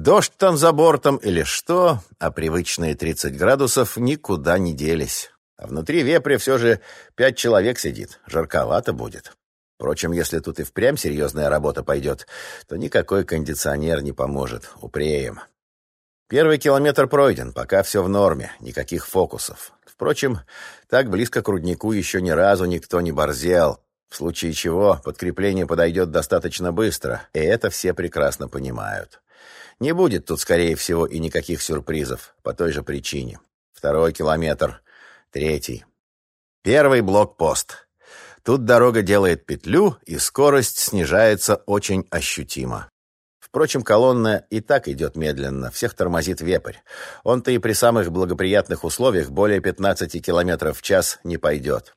Дождь там за бортом или что, а привычные 30 градусов никуда не делись. А внутри вепря все же пять человек сидит. Жарковато будет. Впрочем, если тут и впрямь серьезная работа пойдет, то никакой кондиционер не поможет. Упреем. Первый километр пройден, пока все в норме, никаких фокусов. Впрочем, так близко к руднику еще ни разу никто не борзел. В случае чего подкрепление подойдет достаточно быстро, и это все прекрасно понимают. Не будет тут, скорее всего, и никаких сюрпризов, по той же причине. Второй километр, третий. Первый блокпост. Тут дорога делает петлю, и скорость снижается очень ощутимо. Впрочем, колонна и так идет медленно, всех тормозит вепрь. Он-то и при самых благоприятных условиях более 15 км в час не пойдет.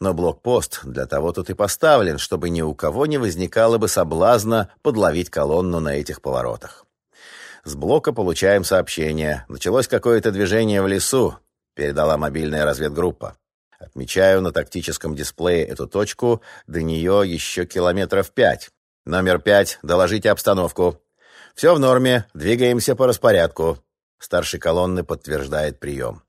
Но блокпост для того тут и поставлен, чтобы ни у кого не возникало бы соблазна подловить колонну на этих поворотах. С блока получаем сообщение. Началось какое-то движение в лесу, передала мобильная разведгруппа. Отмечаю на тактическом дисплее эту точку, до нее еще километров пять. Номер пять, доложите обстановку. Все в норме, двигаемся по распорядку. Старший колонны подтверждает прием.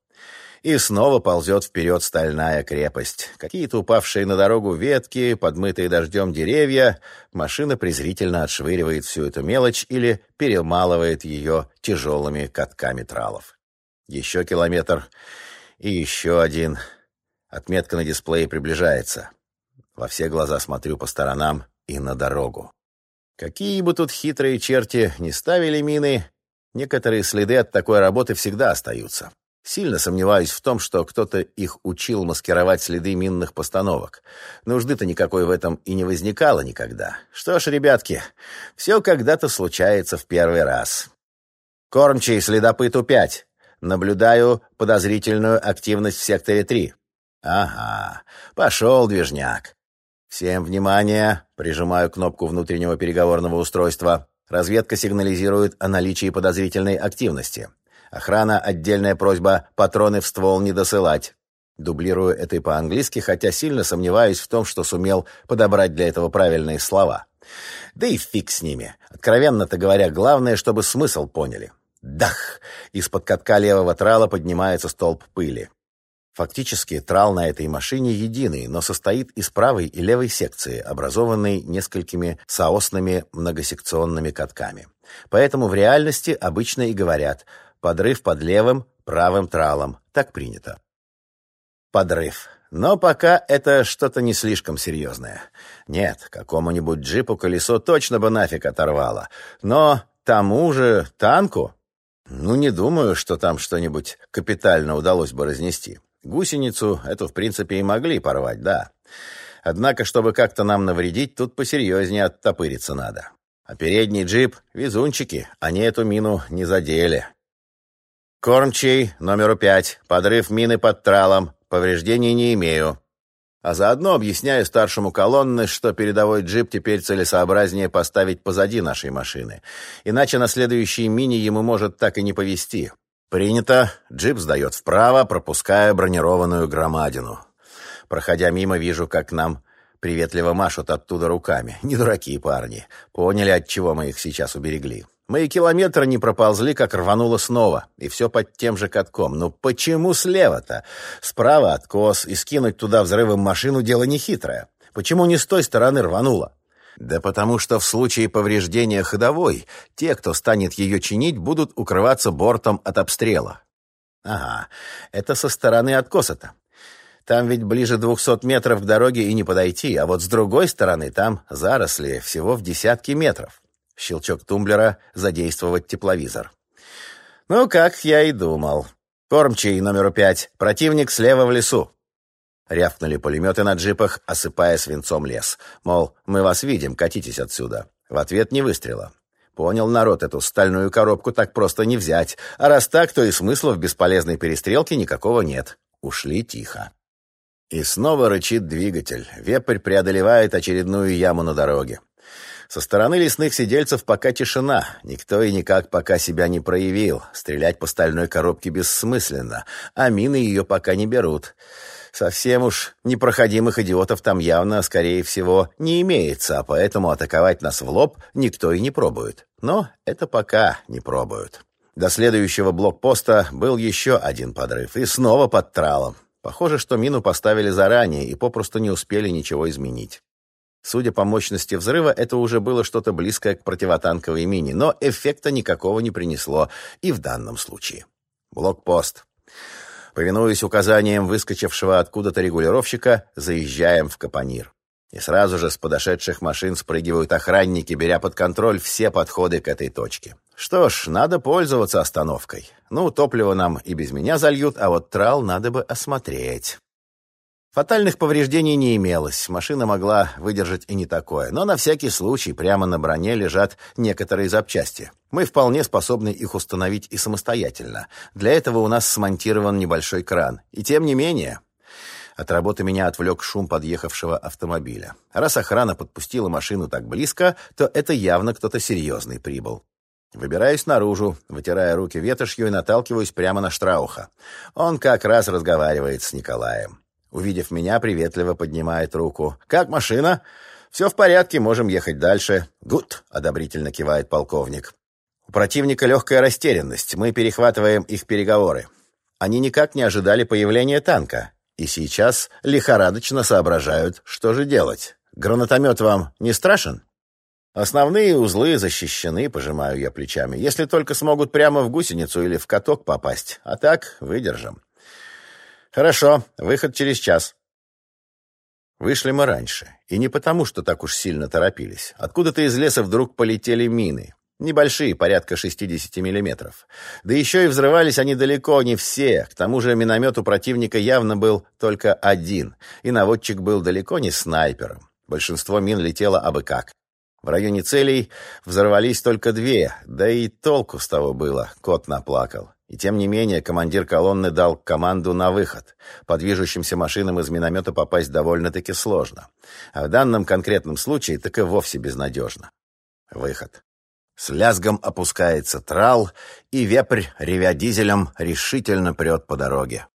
И снова ползет вперед стальная крепость. Какие-то упавшие на дорогу ветки, подмытые дождем деревья. Машина презрительно отшвыривает всю эту мелочь или перемалывает ее тяжелыми катками тралов. Еще километр и еще один. Отметка на дисплее приближается. Во все глаза смотрю по сторонам и на дорогу. Какие бы тут хитрые черти не ставили мины, некоторые следы от такой работы всегда остаются. Сильно сомневаюсь в том, что кто-то их учил маскировать следы минных постановок. Нужды-то никакой в этом и не возникало никогда. Что ж, ребятки, все когда-то случается в первый раз. Кормчий следопыту 5. Наблюдаю подозрительную активность в секторе 3. Ага, пошел движняк. Всем внимание, прижимаю кнопку внутреннего переговорного устройства. Разведка сигнализирует о наличии подозрительной активности. Охрана, отдельная просьба, патроны в ствол не досылать. Дублирую это и по-английски, хотя сильно сомневаюсь в том, что сумел подобрать для этого правильные слова. Да и фиг с ними. Откровенно-то говоря, главное, чтобы смысл поняли. Дах! Из-под катка левого трала поднимается столб пыли. Фактически трал на этой машине единый, но состоит из правой и левой секции, образованной несколькими соосными многосекционными катками. Поэтому в реальности обычно и говорят – Подрыв под левым, правым тралом. Так принято. Подрыв. Но пока это что-то не слишком серьезное. Нет, какому-нибудь джипу колесо точно бы нафиг оторвало. Но тому же танку... Ну, не думаю, что там что-нибудь капитально удалось бы разнести. Гусеницу эту, в принципе, и могли порвать, да. Однако, чтобы как-то нам навредить, тут посерьезнее оттопыриться надо. А передний джип — везунчики, они эту мину не задели. Кормчий, номеру пять. Подрыв мины под тралом. Повреждений не имею. А заодно объясняю старшему колонны, что передовой джип теперь целесообразнее поставить позади нашей машины. Иначе на следующей мине ему может так и не повезти. Принято. Джип сдает вправо, пропуская бронированную громадину. Проходя мимо, вижу, как нам приветливо машут оттуда руками. Не дураки парни. Поняли, от чего мы их сейчас уберегли. Мы и километра не проползли, как рвануло снова. И все под тем же катком. Ну почему слева-то? Справа откос, и скинуть туда взрывом машину дело нехитрое. Почему не с той стороны рвануло? Да потому что в случае повреждения ходовой, те, кто станет ее чинить, будут укрываться бортом от обстрела. Ага, это со стороны откоса-то. Там ведь ближе двухсот метров к дороге и не подойти, а вот с другой стороны там заросли всего в десятки метров. Щелчок тумблера «Задействовать тепловизор». «Ну, как я и думал. Кормчий номер пять. Противник слева в лесу». Рявкнули пулеметы на джипах, осыпая свинцом лес. Мол, мы вас видим, катитесь отсюда. В ответ не выстрела. Понял народ, эту стальную коробку так просто не взять. А раз так, то и смысла в бесполезной перестрелке никакого нет. Ушли тихо. И снова рычит двигатель. Вепрь преодолевает очередную яму на дороге. Со стороны лесных сидельцев пока тишина. Никто и никак пока себя не проявил. Стрелять по стальной коробке бессмысленно, а мины ее пока не берут. Совсем уж непроходимых идиотов там явно, скорее всего, не имеется, а поэтому атаковать нас в лоб никто и не пробует. Но это пока не пробуют. До следующего блокпоста был еще один подрыв, и снова под тралом. Похоже, что мину поставили заранее и попросту не успели ничего изменить. Судя по мощности взрыва, это уже было что-то близкое к противотанковой мине, но эффекта никакого не принесло и в данном случае. Блокпост. Повинуясь указаниям выскочившего откуда-то регулировщика, заезжаем в Капонир. И сразу же с подошедших машин спрыгивают охранники, беря под контроль все подходы к этой точке. Что ж, надо пользоваться остановкой. Ну, топливо нам и без меня зальют, а вот трал надо бы осмотреть. Фатальных повреждений не имелось, машина могла выдержать и не такое, но на всякий случай прямо на броне лежат некоторые запчасти. Мы вполне способны их установить и самостоятельно. Для этого у нас смонтирован небольшой кран. И тем не менее... От работы меня отвлек шум подъехавшего автомобиля. Раз охрана подпустила машину так близко, то это явно кто-то серьезный прибыл. Выбираюсь наружу, вытирая руки ветошью и наталкиваюсь прямо на Штрауха. Он как раз разговаривает с Николаем. Увидев меня, приветливо поднимает руку. «Как машина?» «Все в порядке, можем ехать дальше». «Гуд», — одобрительно кивает полковник. «У противника легкая растерянность. Мы перехватываем их переговоры. Они никак не ожидали появления танка. И сейчас лихорадочно соображают, что же делать. Гранатомет вам не страшен?» «Основные узлы защищены», — пожимаю я плечами, «если только смогут прямо в гусеницу или в каток попасть. А так выдержим». «Хорошо, выход через час». Вышли мы раньше. И не потому, что так уж сильно торопились. Откуда-то из леса вдруг полетели мины. Небольшие, порядка 60 миллиметров. Да еще и взрывались они далеко не все. К тому же миномет у противника явно был только один. И наводчик был далеко не снайпером. Большинство мин летело абы как. В районе целей взорвались только две, да и толку с того было, кот наплакал. И тем не менее командир колонны дал команду на выход. По движущимся машинам из миномета попасть довольно-таки сложно. А в данном конкретном случае так и вовсе безнадежно. Выход. С лязгом опускается трал, и вепрь, ревя дизелем, решительно прет по дороге.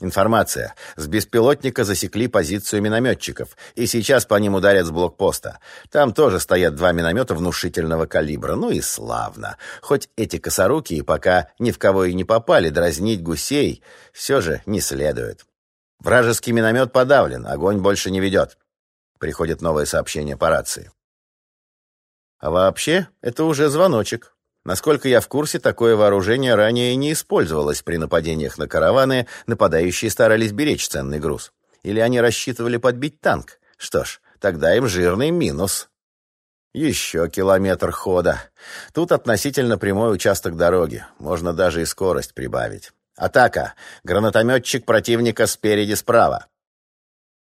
Информация. С беспилотника засекли позицию минометчиков, и сейчас по ним ударят с блокпоста. Там тоже стоят два миномета внушительного калибра. Ну и славно. Хоть эти косорукие пока ни в кого и не попали, дразнить гусей все же не следует. Вражеский миномет подавлен, огонь больше не ведет. Приходит новое сообщение по рации. А вообще, это уже звоночек. Насколько я в курсе, такое вооружение ранее не использовалось при нападениях на караваны, нападающие старались беречь ценный груз. Или они рассчитывали подбить танк? Что ж, тогда им жирный минус. Еще километр хода. Тут относительно прямой участок дороги. Можно даже и скорость прибавить. Атака. Гранатометчик противника спереди справа.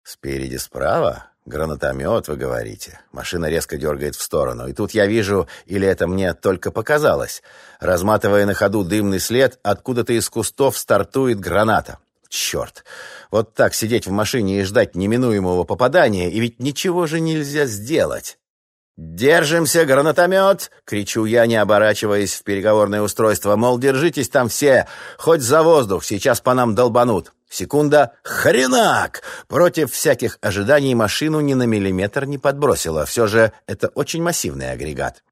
Спереди справа? «Гранатомет, вы говорите». Машина резко дергает в сторону. И тут я вижу, или это мне только показалось, разматывая на ходу дымный след, откуда-то из кустов стартует граната. Черт! Вот так сидеть в машине и ждать неминуемого попадания, и ведь ничего же нельзя сделать. «Держимся, гранатомет!» — кричу я, не оборачиваясь в переговорное устройство. Мол, держитесь там все, хоть за воздух, сейчас по нам долбанут. Секунда — хренак! Против всяких ожиданий машину ни на миллиметр не подбросило. Все же это очень массивный агрегат.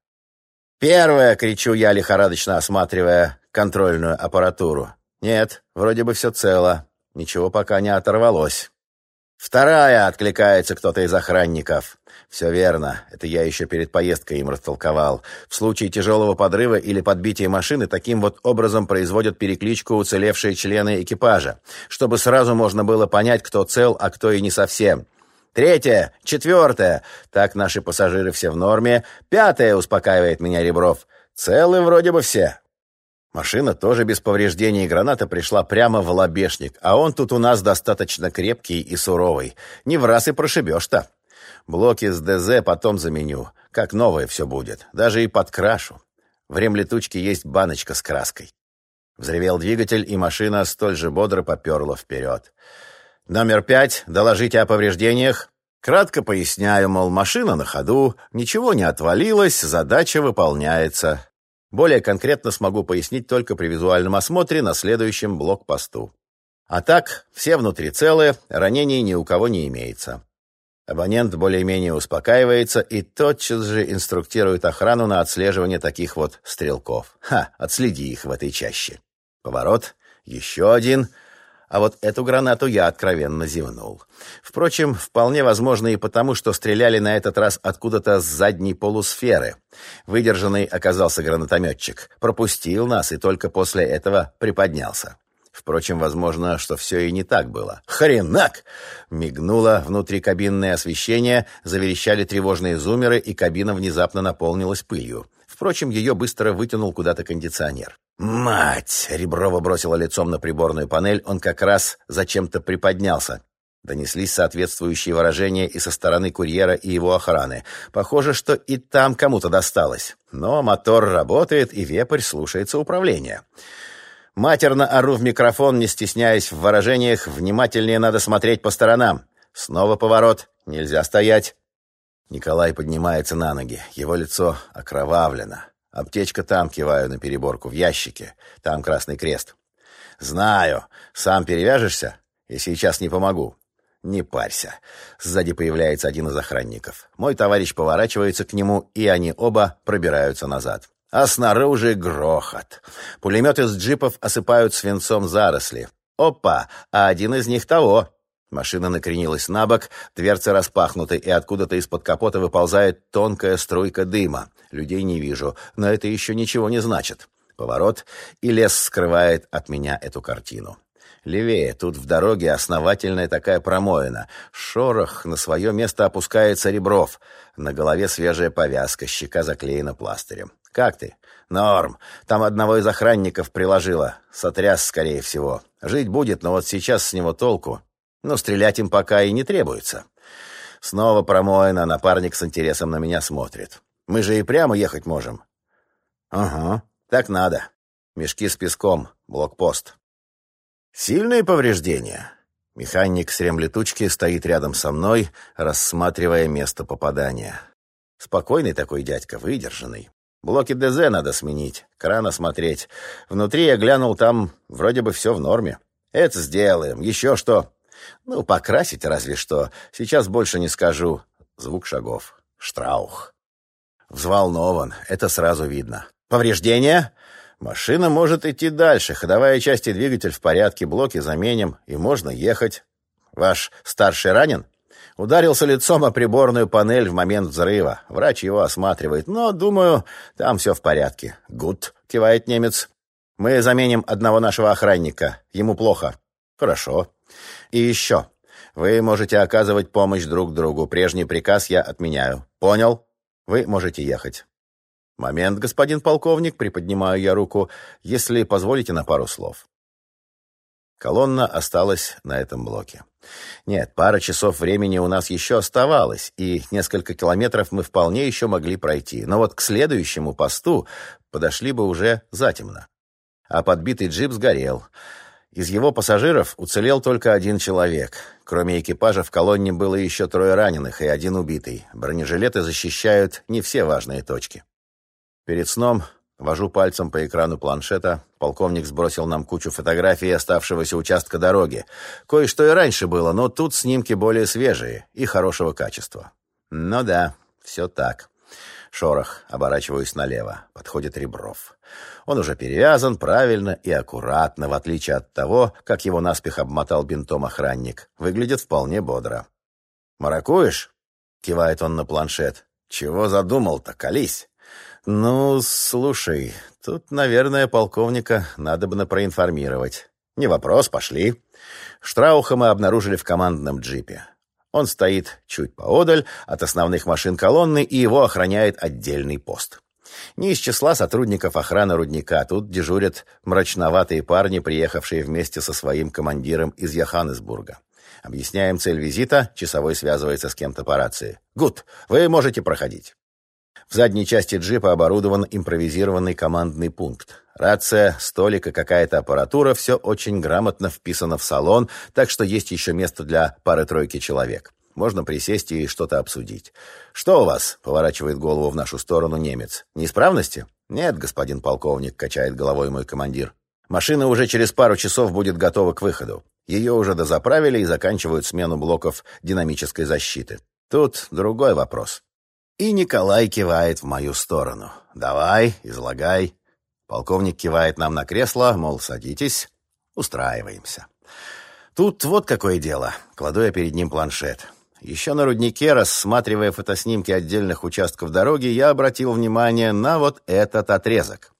«Первое!» — кричу я, лихорадочно осматривая контрольную аппаратуру. «Нет, вроде бы все цело. Ничего пока не оторвалось». «Вторая!» — откликается кто-то из охранников. «Все верно. Это я еще перед поездкой им растолковал. В случае тяжелого подрыва или подбития машины таким вот образом производят перекличку уцелевшие члены экипажа, чтобы сразу можно было понять, кто цел, а кто и не совсем. Третье, четвертое. Так наши пассажиры все в норме. Пятое, успокаивает меня Ребров. Целы вроде бы все. Машина тоже без повреждений, граната пришла прямо в лобешник, а он тут у нас достаточно крепкий и суровый. Не в раз и прошибешь-то. Блоки с ДЗ потом заменю. Как новое все будет. Даже и подкрашу. В ремлетучке есть баночка с краской. Взревел двигатель, и машина столь же бодро поперла вперед. «Номер пять. Доложите о повреждениях». Кратко поясняю, мол, машина на ходу, ничего не отвалилось, задача выполняется. Более конкретно смогу пояснить только при визуальном осмотре на следующем блокпосту. А так, все внутри целые, ранений ни у кого не имеется. Абонент более-менее успокаивается и тотчас же инструктирует охрану на отслеживание таких вот стрелков. Ха, отследи их в этой чаще. Поворот, еще один — а вот эту гранату я откровенно зевнул. Впрочем, вполне возможно и потому, что стреляли на этот раз откуда-то с задней полусферы. Выдержанный оказался гранатометчик. Пропустил нас и только после этого приподнялся. Впрочем, возможно, что все и не так было. «Хренак!» Мигнуло внутрикабинное освещение, заверещали тревожные зумеры, и кабина внезапно наполнилась пылью. Впрочем, ее быстро вытянул куда-то кондиционер. «Мать!» — Реброва бросила лицом на приборную панель, он как раз зачем-то приподнялся. Донеслись соответствующие выражения и со стороны курьера, и его охраны. Похоже, что и там кому-то досталось. Но мотор работает, и вепрь слушается управления. Матерно ору в микрофон, не стесняясь в выражениях, внимательнее надо смотреть по сторонам. Снова поворот, нельзя стоять. Николай поднимается на ноги, его лицо окровавлено. Аптечка там, киваю на переборку, в ящике. Там красный крест. Знаю. Сам перевяжешься? И сейчас не помогу. Не парься. Сзади появляется один из охранников. Мой товарищ поворачивается к нему, и они оба пробираются назад. А снаружи грохот. Пулеметы с джипов осыпают свинцом заросли. Опа! А один из них того. Машина накренилась на бок, дверцы распахнуты, и откуда-то из-под капота выползает тонкая струйка дыма. Людей не вижу, но это еще ничего не значит. Поворот, и лес скрывает от меня эту картину. Левее, тут в дороге основательная такая промоина. Шорох, на свое место опускается Ребров. На голове свежая повязка, щека заклеена пластырем. «Как ты?» «Норм. Там одного из охранников приложила. Сотряс, скорее всего. Жить будет, но вот сейчас с него толку. Но стрелять им пока и не требуется. Снова промоина, напарник с интересом на меня смотрит. Мы же и прямо ехать можем. Ага, так надо. Мешки с песком, блокпост. Сильные повреждения. Механик с ремлетучки стоит рядом со мной, рассматривая место попадания. Спокойный такой дядька, выдержанный. Блоки ДЗ надо сменить, кран осмотреть. Внутри я глянул, там вроде бы все в норме. Это сделаем. Еще что? Ну, покрасить разве что. Сейчас больше не скажу. Звук шагов. Штраух. Взволнован. Это сразу видно. Повреждения? Машина может идти дальше. Ходовая часть и двигатель в порядке. Блоки заменим. И можно ехать. Ваш старший ранен? Ударился лицом о приборную панель в момент взрыва. Врач его осматривает. Но, думаю, там все в порядке. «Гуд», — кивает немец. «Мы заменим одного нашего охранника. Ему плохо». «Хорошо. И еще. Вы можете оказывать помощь друг другу. Прежний приказ я отменяю. Понял? Вы можете ехать. Момент, господин полковник, приподнимаю я руку, если позволите на пару слов. Колонна осталась на этом блоке. Нет, пара часов времени у нас еще оставалось, и несколько километров мы вполне еще могли пройти. Но вот к следующему посту подошли бы уже затемно. А подбитый джип сгорел. Из его пассажиров уцелел только один человек. Кроме экипажа в колонне было еще трое раненых и один убитый. Бронежилеты защищают не все важные точки. Перед сном вожу пальцем по экрану планшета. Полковник сбросил нам кучу фотографий оставшегося участка дороги. Кое-что и раньше было, но тут снимки более свежие и хорошего качества. Ну да, все так. Шорох, оборачиваюсь налево. Подходит Ребров. Он уже перевязан правильно и аккуратно, в отличие от того, как его наспех обмотал бинтом охранник. Выглядит вполне бодро. «Маракуешь?» — кивает он на планшет. «Чего задумал-то? Колись!» «Ну, слушай, тут, наверное, полковника надо бы проинформировать». «Не вопрос, пошли». Штрауха мы обнаружили в командном джипе. Он стоит чуть поодаль от основных машин колонны, и его охраняет отдельный пост. Не из числа сотрудников охраны рудника. Тут дежурят мрачноватые парни, приехавшие вместе со своим командиром из Йоханнесбурга. Объясняем цель визита, часовой связывается с кем-то по рации. «Гуд, вы можете проходить». В задней части джипа оборудован импровизированный командный пункт. Рация, столик и какая-то аппаратура – все очень грамотно вписано в салон, так что есть еще место для пары-тройки человек. Можно присесть и что-то обсудить. «Что у вас?» — поворачивает голову в нашу сторону немец. «Неисправности?» «Нет, господин полковник», — качает головой мой командир. Машина уже через пару часов будет готова к выходу. Ее уже дозаправили и заканчивают смену блоков динамической защиты. Тут другой вопрос. И Николай кивает в мою сторону. «Давай, излагай». Полковник кивает нам на кресло, мол, садитесь. Устраиваемся. Тут вот какое дело. Кладу я перед ним планшет. Еще на руднике, рассматривая фотоснимки отдельных участков дороги, я обратил внимание на вот этот отрезок.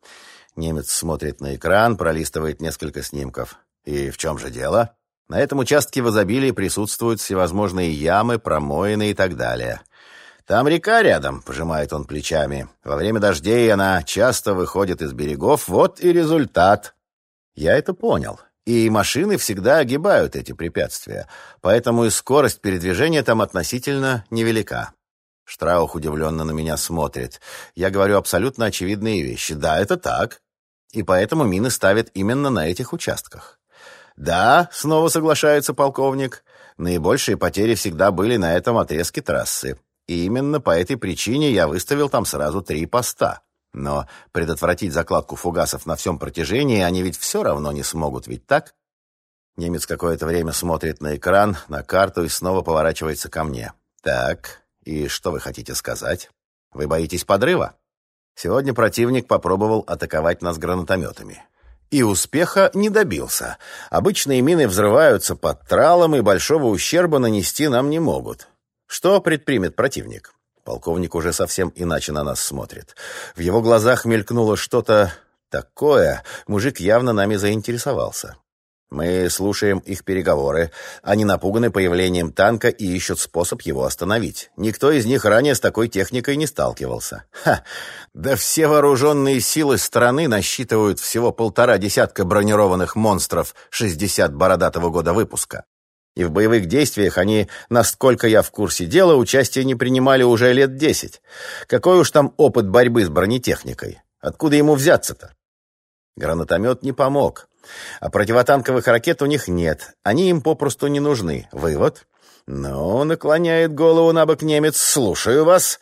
Немец смотрит на экран, пролистывает несколько снимков. И в чем же дело? На этом участке в изобилии присутствуют всевозможные ямы, промоины и так далее. Там река рядом, пожимает он плечами. Во время дождей она часто выходит из берегов. Вот и результат. Я это понял. И машины всегда огибают эти препятствия, поэтому и скорость передвижения там относительно невелика. Штраух удивленно на меня смотрит. Я говорю абсолютно очевидные вещи. Да, это так. И поэтому мины ставят именно на этих участках. Да, снова соглашается полковник. Наибольшие потери всегда были на этом отрезке трассы. И именно по этой причине я выставил там сразу три поста. Но предотвратить закладку фугасов на всем протяжении они ведь все равно не смогут, ведь так? Немец какое-то время смотрит на экран, на карту и снова поворачивается ко мне. Так, и что вы хотите сказать? Вы боитесь подрыва? Сегодня противник попробовал атаковать нас гранатометами. И успеха не добился. Обычные мины взрываются под тралом и большого ущерба нанести нам не могут. Что предпримет противник? Полковник уже совсем иначе на нас смотрит. В его глазах мелькнуло что-то такое. Мужик явно нами заинтересовался. Мы слушаем их переговоры. Они напуганы появлением танка и ищут способ его остановить. Никто из них ранее с такой техникой не сталкивался. Ха! Да все вооруженные силы страны насчитывают всего полтора десятка бронированных монстров 60 бородатого года выпуска. И в боевых действиях они, насколько я в курсе дела, участие не принимали уже лет десять. Какой уж там опыт борьбы с бронетехникой? Откуда ему взяться-то? Гранатомет не помог. А противотанковых ракет у них нет. Они им попросту не нужны. Вывод? Ну, наклоняет голову на бок немец. Слушаю вас.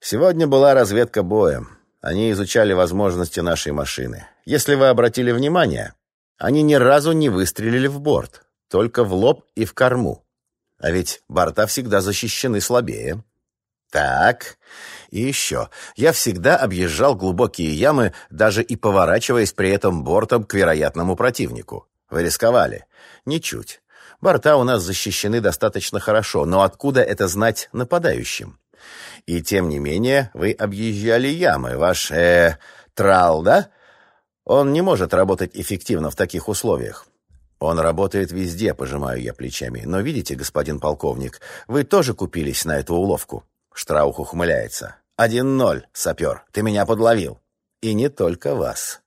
Сегодня была разведка боя. Они изучали возможности нашей машины. Если вы обратили внимание, они ни разу не выстрелили в борт только в лоб и в корму. А ведь борта всегда защищены слабее. Так, и еще. Я всегда объезжал глубокие ямы, даже и поворачиваясь при этом бортом к вероятному противнику. Вы рисковали? Ничуть. Борта у нас защищены достаточно хорошо, но откуда это знать нападающим? И тем не менее, вы объезжали ямы. Ваш, э, трал, да? Он не может работать эффективно в таких условиях. «Он работает везде», — пожимаю я плечами. «Но видите, господин полковник, вы тоже купились на эту уловку». Штраух ухмыляется. «Один ноль, сапер, ты меня подловил». «И не только вас».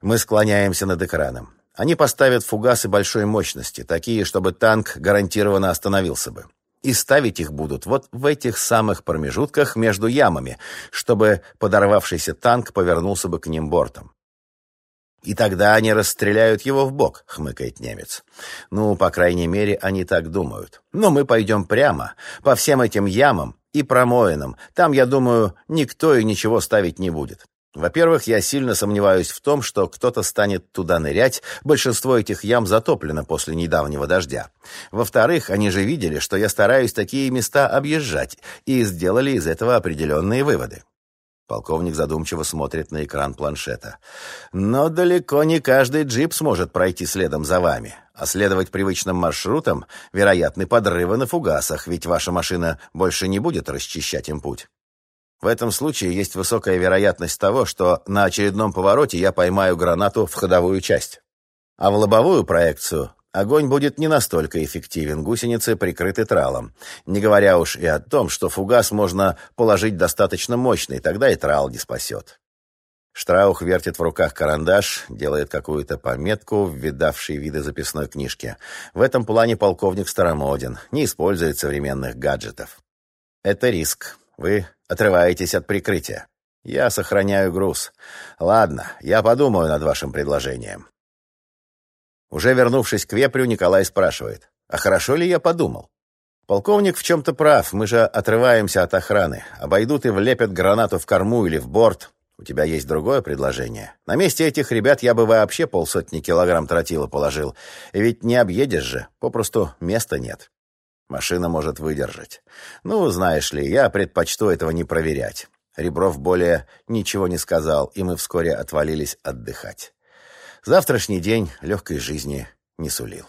Мы склоняемся над экраном. Они поставят фугасы большой мощности, такие, чтобы танк гарантированно остановился бы. И ставить их будут вот в этих самых промежутках между ямами, чтобы подорвавшийся танк повернулся бы к ним бортом. «И тогда они расстреляют его в бок», — хмыкает немец. «Ну, по крайней мере, они так думают. Но мы пойдем прямо, по всем этим ямам и промоинам. Там, я думаю, никто и ничего ставить не будет. Во-первых, я сильно сомневаюсь в том, что кто-то станет туда нырять. Большинство этих ям затоплено после недавнего дождя. Во-вторых, они же видели, что я стараюсь такие места объезжать, и сделали из этого определенные выводы. Полковник задумчиво смотрит на экран планшета. «Но далеко не каждый джип сможет пройти следом за вами. А следовать привычным маршрутам вероятны подрывы на фугасах, ведь ваша машина больше не будет расчищать им путь. В этом случае есть высокая вероятность того, что на очередном повороте я поймаю гранату в ходовую часть. А в лобовую проекцию огонь будет не настолько эффективен, гусеницы прикрыты тралом. Не говоря уж и о том, что фугас можно положить достаточно мощный, тогда и трал не спасет. Штраух вертит в руках карандаш, делает какую-то пометку в видавшей виды записной книжке. В этом плане полковник старомоден, не использует современных гаджетов. Это риск. Вы отрываетесь от прикрытия. Я сохраняю груз. Ладно, я подумаю над вашим предложением. Уже вернувшись к вепрю, Николай спрашивает, а хорошо ли я подумал? Полковник в чем-то прав, мы же отрываемся от охраны. Обойдут и влепят гранату в корму или в борт. У тебя есть другое предложение? На месте этих ребят я бы вообще полсотни килограмм тротила положил. Ведь не объедешь же, попросту места нет. Машина может выдержать. Ну, знаешь ли, я предпочту этого не проверять. Ребров более ничего не сказал, и мы вскоре отвалились отдыхать. Завтрашний день легкой жизни не сулил.